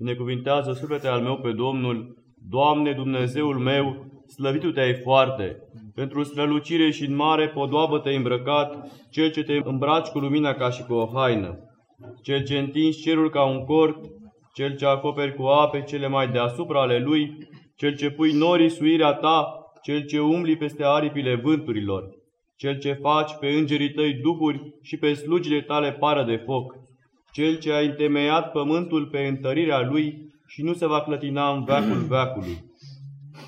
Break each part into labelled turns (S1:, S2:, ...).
S1: Binecuvintează suflete al meu pe Domnul, Doamne Dumnezeul meu, slăvitu te-ai foarte, pentru strălucire și în mare podoabă te-ai îmbrăcat, cel ce te îmbraci cu lumina ca și cu o haină, cel ce întingi cerul ca un cort, cel ce acoperi cu ape cele mai deasupra ale lui, cel ce pui norii suirea ta, cel ce umbli peste aripile vânturilor, cel ce faci pe îngerii tăi duhuri și pe slugile tale pară de foc, cel ce a întemeiat pământul pe întărirea lui și nu se va clătina în veacul veacului.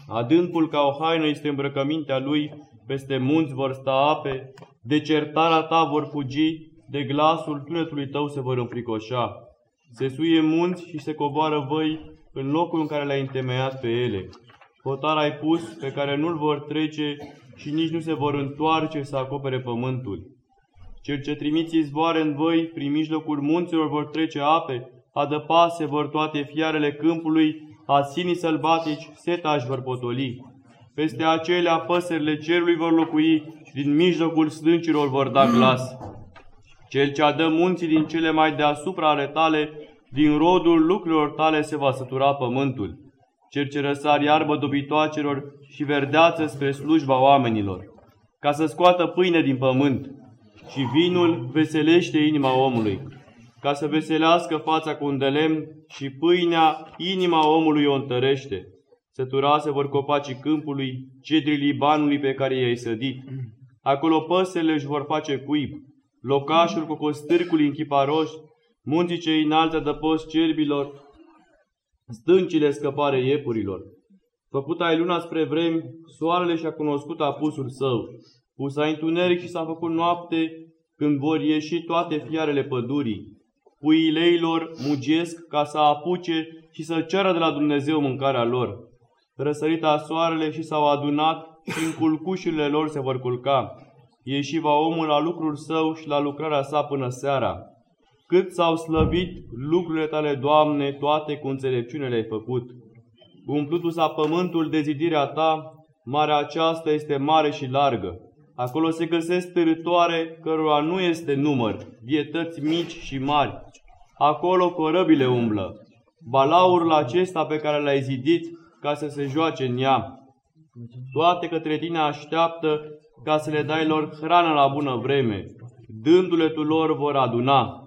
S1: Adâncul ca o haină este îmbrăcămintea lui, peste munți vor sta ape, de certarea ta vor fugi, de glasul tunetului tău se vor înfricoșa. Se suie munți și se coboară văi în locul în care le-ai întemeiat pe ele. Hotar ai pus pe care nu-l vor trece și nici nu se vor întoarce să acopere pământul. Cel ce trimiți izvoare în văi, prin mijlocul munților vor trece ape, adăpase vor toate fiarele câmpului, asinii sălbatici, seta își vor potoli. Peste acelea păsările cerului vor locui, din mijlocul stâncilor vor da glas. Cel ce adă munții din cele mai deasupra ale tale, din rodul lucrurilor tale se va sătura pământul. Cel ce răsar iarbă dobitoacelor și verdeață spre slujba oamenilor, ca să scoată pâine din pământ. Și vinul veselește inima omului, ca să veselească fața cu un de lemn și pâinea inima omului o întărește. Săturase vor copacii câmpului, cedrii Libanului pe care i-ai sădit. Acolo păsele își vor face cuib, locașul cu costârcul închiparoși, munții cei înalte de post cerbilor, stâncile scăpare iepurilor. Făcut ai luna spre vremi, soarele și-a cunoscut apusul său. Pus ai întuneric și s-a făcut noapte, când vor ieși toate fiarele pădurii. Puileilor mugesc ca să apuce și să ceară de la Dumnezeu mâncarea lor. Răsărita soarele și s-au adunat și în culcușurile lor se vor culca. Ieși va omul la lucrul său și la lucrarea sa până seara. Cât s-au slăvit lucrurile tale, Doamne, toate cu înțelepciune le-ai făcut. Umplutu s-a pământul de zidirea ta, marea aceasta este mare și largă. Acolo se găsesc târătoare cărora nu este număr, vietăți mici și mari. Acolo corăbile umblă. Balaurul acesta pe care l-ai zidit ca să se joace în ea. Toate către tine așteaptă ca să le dai lor hrană la bună vreme. Dându-le tu lor vor aduna.